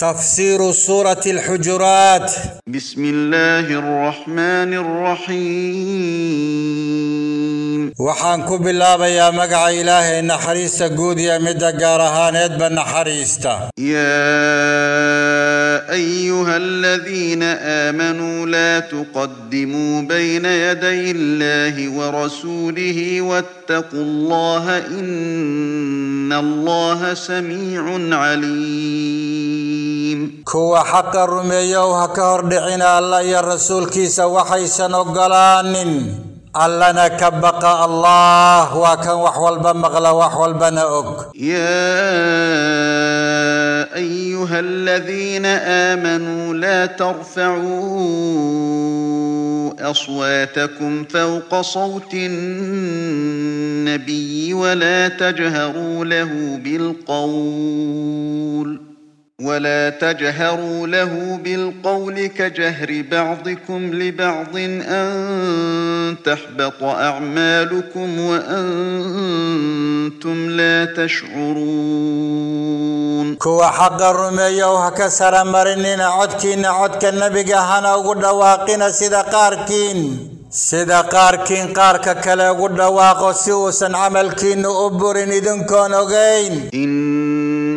تفسير سورة الحجرات. بسم الله الرحمن الرحيم. وحانك بالله يا مقع إله إن حريست قود يا مدقارها ندبا حريست يا أيها الذين آمنوا لا تقدموا بين يدي الله ورسوله واتقوا الله إن الله سميع عليم. كوا حق رميه وحقا أردعنا الله يا رسول كيس وحيسا نقلانين waa kan wax walba maqla wax walbana og يا أيها الذين آمنوا لا ترفعوا أصواتكم فوق صوت النبي ولا تجهروا له بالقول. ولا تجهروا له بالقول كجهر بعضكم لبعض أن تحبط أعمالكم وأنتم لا تشعرون. كوا حق الرمي وحكا سرمرنين عدكين عدك النبي قهانا وقل واقين صدقاركين صدقاركين قارك كلا وقل واقو سيوسا عملكين أبرين إذن كونغين إن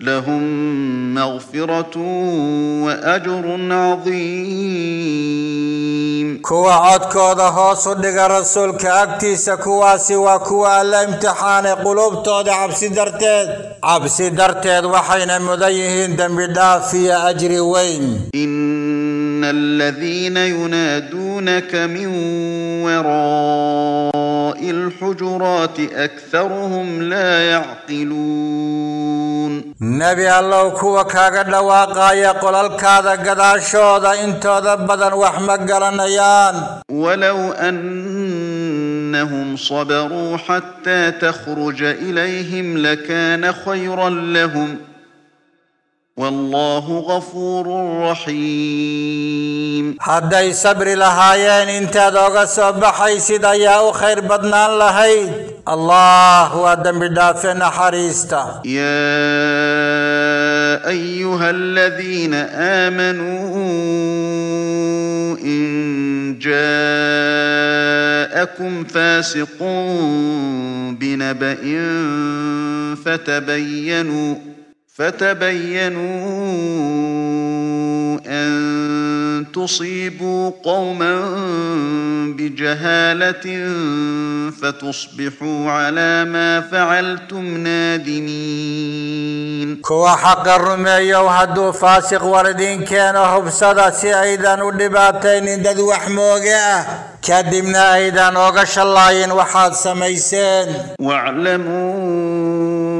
لهم مغفرة وأجر عظيم. كوا عاد كودا هاسو لغا رسول كاكتي سكوا سوا كوا ألا امتحان قلوب تود عبسي درتاد عبسي درتاد وحين مديهن دم بدافية أجر وين إن الذين ينادونك من وراء الحجرات أكثرهم لا يعقلون. يعلمون. نبي الله كوا كاغا دواقا يا قلال كادا غدا شودا انتو دبدن وحما غرانيان ولو أنهم صبروا حتى تخرج إليهم لكان خيرا لهم. والله غفور رحيم. هداي صبر لهايان انت دوغا صبحي سيدا يا خير بدنا لهيد waa dembi dhaafe naxariista يا أيها الذين آمنوا إن جاءكم فاسق بنبأ فتبينوا فتبينوا أن تصيبوا قوما بجهالة فتصبحوا على ما فعلتم نادمين. كوا حق الرمي وهدو فاسق وردين كانوا صدا سعيدا ودباتين ندذو وحموقا كدمنا إذا نوغش الله وحاد سميسين. واعلموا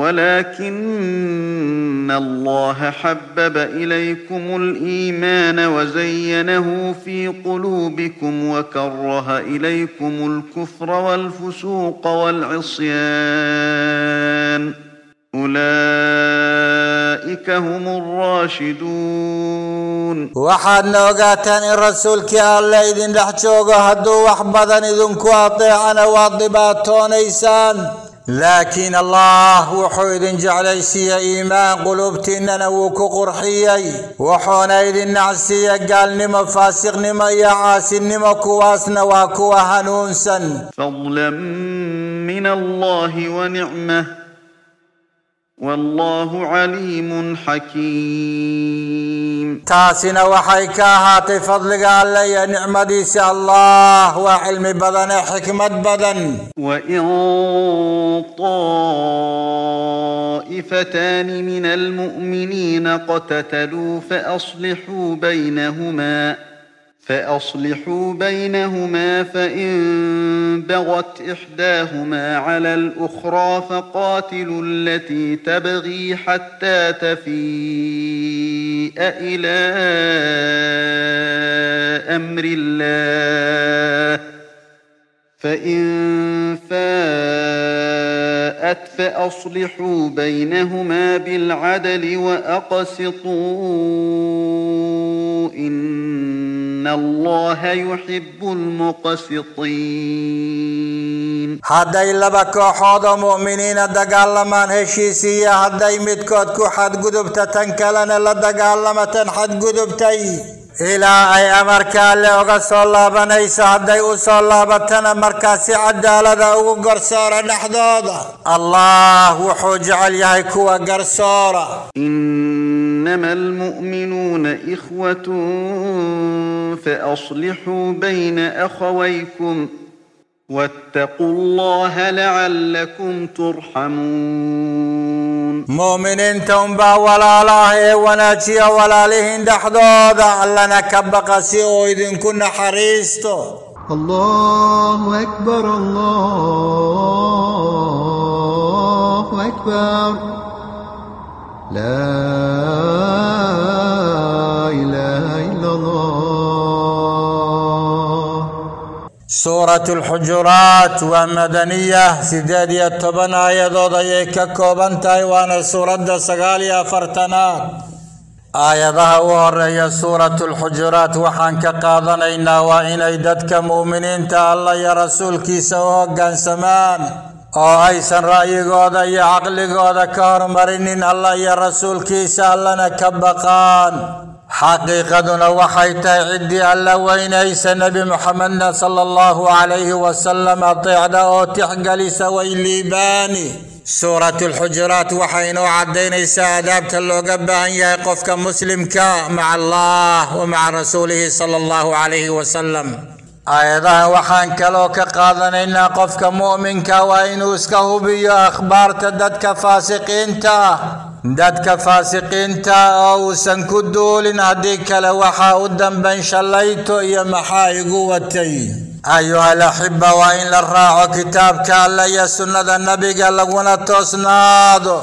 ولكن الله حبب إليكم الإيمان وزينه في قلوبكم وكره إليكم الكفر والفسوق والعصيان. أولئك هم الراشدون. وحد نوغاتان الرسول كي الله إذن لحجوغ هدو وحبذن إذن كواطيعنا واضباتون إيسان. لكن الله وحيد جعل سي إيمان قلوبت ان أنا وكو قرحيي. وحنيد النعسي قال نما فاسق نما يا عاس نما كواس نواكو هنونسا فضلا من الله ونعمة والله عليم حكيم. Taasina waxay ka ahaatay fadliga alle iyo nicmadiisa allah waa cilmi badan وإن طائفتان من المؤمنين اقتتلوا فأصلحوا بينهما فأصلحوا بينهما فإن بغت إحداهما على الأخرى فقاتلوا التي تبغي حتى تفيء إلى أمر الله فإن فاءت فأصلحوا بينهما بالعدل وأقسطوا إن الله يحب المقسطين المؤمنين. هداي لبك حاض مؤمنين دغال من هشيسي هداي متكد كو حد غدبت تنكلن لدغال متن حد غدبتي إلى اي امرك الله أو صلى الله بني سعدي أو صلى الله بتنا مركز عداله أو غرسار نحدودا الله وحج عليك وغرسار انما المؤمنون اخوه فاصلحوا بين اخويكم واتقوا الله لعلكم ترحمون. مؤمنين توم با ولا الله وناجي ولا له دحدود علنا كبق سي كنا حريست الله أكبر الله أكبر. لا إله إلا الله. Sideed iyo toban aayadood ayay ka kooban tahay waana suuradda sagaal iyo afartanaad aayadaha u horeeya suuratu alxujuraat waxaan ka qaadanaynaa waa inay dadka mu'miniinta alla iyo rasuulkiisa u hoggaansamaan oo aysan ra'yigooda iyo caqligooda ka hormarinin alla iyo rasuulkiisa allana ka baqaan حقيقة وحيت عدي ألا وين إيسى نبي محمد صلى الله عليه وسلم طعد أو تحقل سوي ليباني. سورة الحجرات وحين عدين إيسى أداب تلوغ بأن يقف كمسلم كا مع الله ومع رسوله صلى الله عليه وسلم. Aayadahan waxaan kaloo ka qaadanaynaa qofka mu'minka waa inuu iska hubiyo akhbaarta dadka faasiqiinta ah dadka faasiqiinta oo uusan ku duulin haddii kale waxaa u dambayn shallayto iyo maxaa igu watay ayuha alaxiba waa in la raaco kitaabka alle iyo sunnada nabiga laguna toosnaado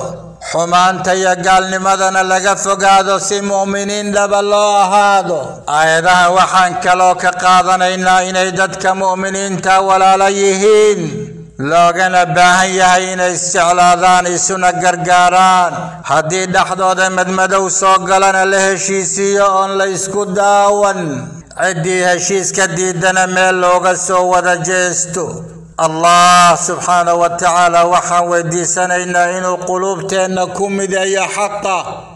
fogaado si mu'miniin dhaba loo ahaado aayadahan waxaan kaloo ka qaadanaynaa inay dadka mu'miniinta walaalo yihiin loogana baahan yahay inay isjeclaadaan isuna gargaaraan haddii dhexdooda madmadow soo galana la heshiisiiyo oon la isku daawan ciddii heshiiska diidana meel looga soo wada jeesto الله سبحانه وتعالى وحاودي سنين إن القلوب أنكم إذا يحق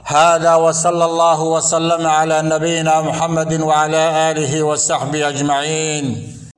هذا وصلى الله وسلم على نبينا محمد وعلى آله وصحبه أجمعين.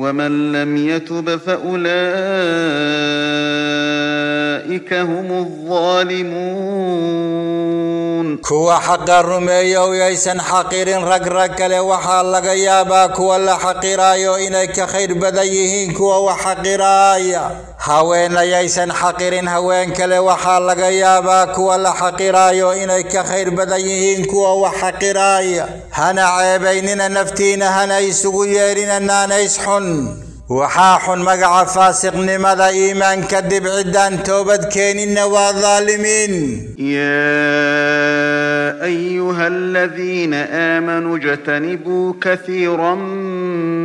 ومن لم يتب فأولئك هم الظالمون. Kuwa xaqa rumeeya oo yaysan xaqirin rag rag kale waxaa laga yaabaa kuwa la xaqiraayo inay ka khayr badan yihiin kuwa wax xaqiraaya haweena yaysan xaqirin haween kale waxaa laga yaabaa kuwa la xaqiraayo inay ka khayr badan yihiin kuwa wax xaqiraaya hana ceebaynina naftiina hana isugu yeedhina naanays xun xun magaca faasiqnimada iimaan kadib ciddaan toobad keeninna waa daalimiin يا أيها الذين آمنوا اجتنبوا كثيرا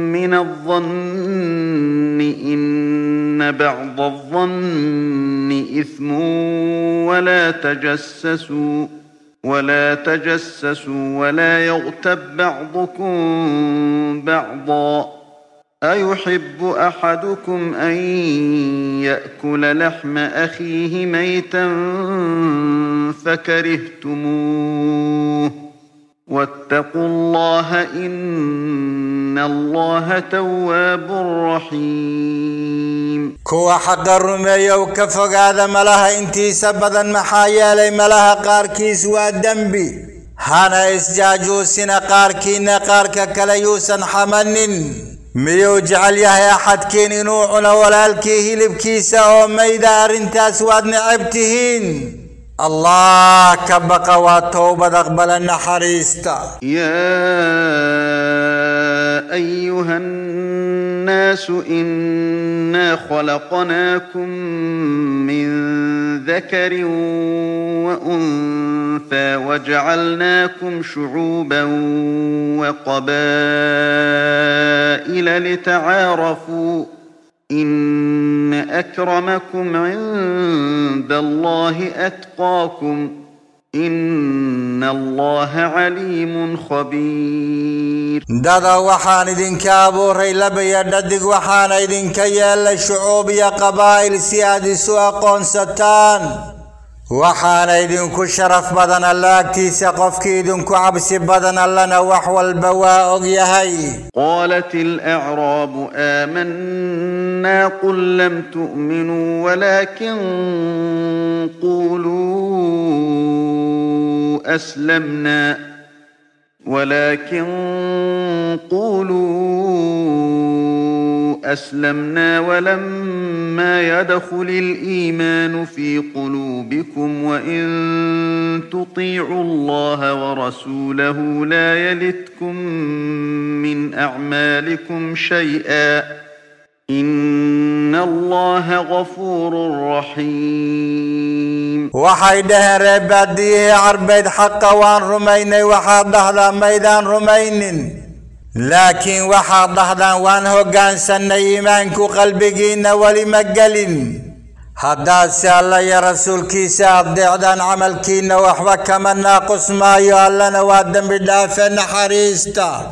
من الظن إن بعض الظن إثم ولا تجسسوا ولا تجسسوا ولا يغتب بعضكم بعضا. أيحب أحدكم أن يأكل لحم أخيه ميتا فكرهتموه؟ واتقوا الله إن الله تواب رحيم. كو أحد الرمي وكفق هذا ملاها إنتي سبدا محايا لي ملاها قاركيس والدنبي هانا إسجاجو سنقاركي نقارك كليوسا حمنن ميو جعل يحيى حد كين نوعنا ولالكي لبكيسه وميدار رنتاس اسود نعبتهين baqa waa towbad aqbala naxariista يا أيها الناس إنا خلقناكم من ذكر وأنثى وجعلناكم شعوبا وقبائل لتعارفوا إن أكرمكم عند الله أتقاكم إن الله عليم خبير دادا وحان إذن كابو ريلا بيا دادق وحان إذن كيال شعوب يا قبائل سياد سواقون ستان. وحان ايدنكو شرف بدن الله اللاكتيس قفكي كيدنكو عبس بدن اللنا وحوى البواء أغيهي. قالت الأعراب آمنا قل لم تؤمنوا ولكن قولوا أسلمنا. ولكن قولوا أسلمنا ولما يدخل الإيمان في قلوبكم وإن تطيعوا الله ورسوله لا يلتكم من أعمالكم شيئا. إن الله غفور رحيم. waxay dhaheen reebaadiyihii carbeed xaqa waan rumaynay waxaad dhahdaa maydaan لكن وحد أحدان وان هوغان سنة إيمانكو قلبكينا ولمقلين هدا سألا يا رسول كيسا عدان عمل كينا وحوا كمان ناقص ما يؤلنا وادن بدافن حريستا.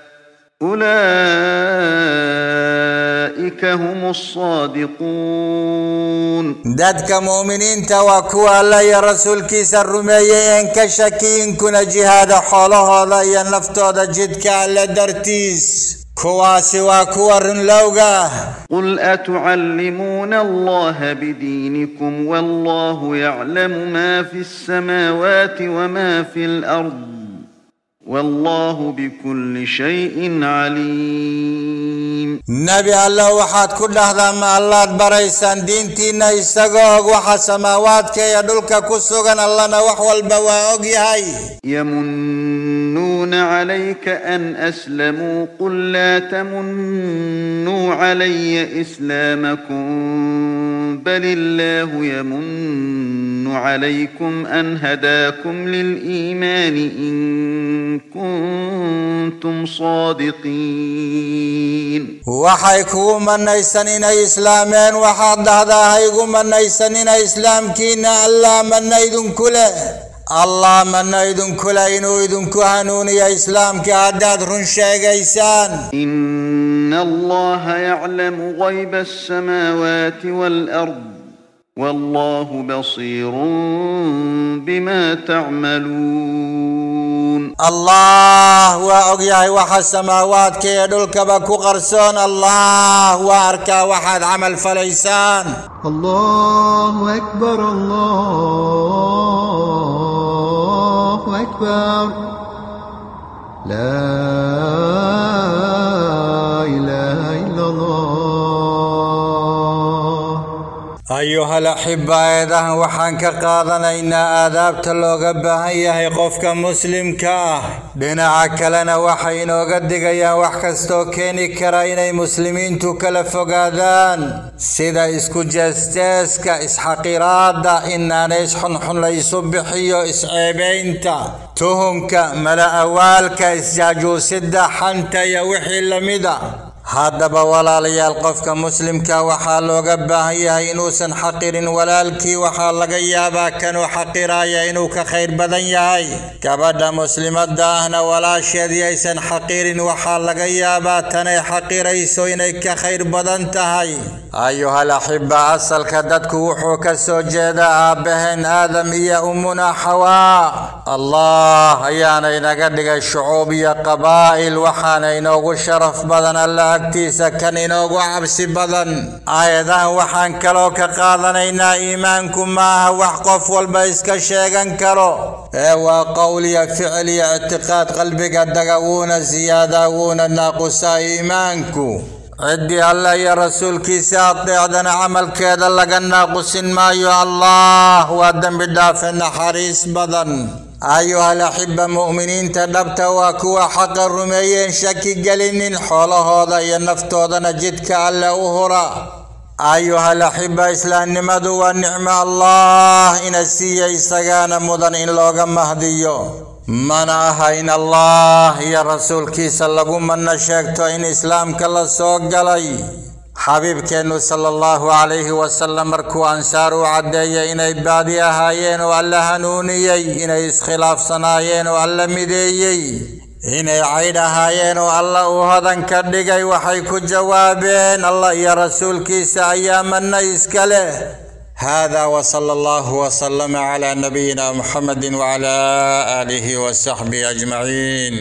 أولئك هم الصادقون. ددك مؤمنين تواكوا الله يا رسول كيس الرمي إن كشكين كنا جهاد حالها لا ينفتاد جدك على درتيس. كواسي وكور لوغا. قل أتعلمون الله بدينكم والله يعلم ما في السماوات وما في الأرض. والله بكل شيء عليم. نبي الله وحد كل هذا ما الله بري سان دين تينا يسقى وحسماوات كي يدلك كسوغن الله نوح والبواق هاي يمنون عليك أن أسلموا قل لا تمنوا علي إسلامكم بل الله يمن عليكم أن هداكم للإيمان إن كنتم صادقين وحيكو من نيسانين إسلامين وحاد هذا هيكو من نيسانين إسلام كينا الله من نيدن كله. الله من نيدن كله إنو إذن كهانون يا إسلام كعداد رنشيك إسان إن الله يعلم غيب السماوات والأرض والله بصير بما تعملون. الله هو أغيى وح السماوات كي يدلك غرسون الله هو أركى وحد عمل فليسان. الله أكبر الله أكبر. لا ayuhal axiba aayadahan waxaan ka qaadanaynaa aadaabta looga baahan yahay qofka muslimka ah dhinaca kalena waxay inooga digayaan wax kastoo keeni kara inay muslimiintu kala fogaadaan sida isku jeesteeska isxaqiraada inaanays xunxun la isu bixiyo isceebaynta tuhunka mala awaalka isjaajuusida xanta iyo wixii lamida هادبا ولاليا القفك مسلمك وحالوغا باهيا إنوسا حقير ولالك وحالوغا يابا كانو حقيرا يأينوك خير بدن ياي. كبدا مسلمة داهنا ولا شديئسا حقير وحالوغا يابا تاني حقير يسوينيك خير بدن تهي أيها الأحبة أصل كددك وحوك السجيدة بهن آدم يا أمنا حواء الله أيانا إنا قدق الشعوب يا قبائل وحانا ينوغ الشرف بدن الله agtiisa kan inoogu cabsi badan aayadahan waxaan kaloo ka qaadanaynaa iimaanku maaha wax qof walba iska sheegan karo ee waa qowl iyo ficil iyo ictiqaad qalbiga daga wuuna siyaada wuuna naaqusaa iimaanku ciddii allah iyo rasuulkiisa adeecdana camalkeeda laga naaqusin maayo allah waa dembi dhaafe naxariis badan أيها الأحبة مؤمنين تدبت وكوا حق الرميين شك قلنين حول هذا ينفت هذا نجدك على أهرا أيها الأحبة إسلام نمد ونعم الله. إن السيء إستغانا مدن إن لوغا مهديو. من أها إن الله يا رسول كي سلقوا من نشأكتو إن إسلام كلا سوق قلي. Xabiibkeennu sala allahu calayhi wasalam markuu ansaar u caddeeyay inay baadi ahaayeen oo alla hanuuniyey inay iskhilaafsanaayeen oo alla mideeyey inay caydh ahaayeen oo alla uu hodan ka dhigay waxay ku jawaabeen allah iyo rasuulkiisa ayaa manna iska leh هذا وصلى الله وسلم على نبينا محمد وعلى آله وصحبه أجمعين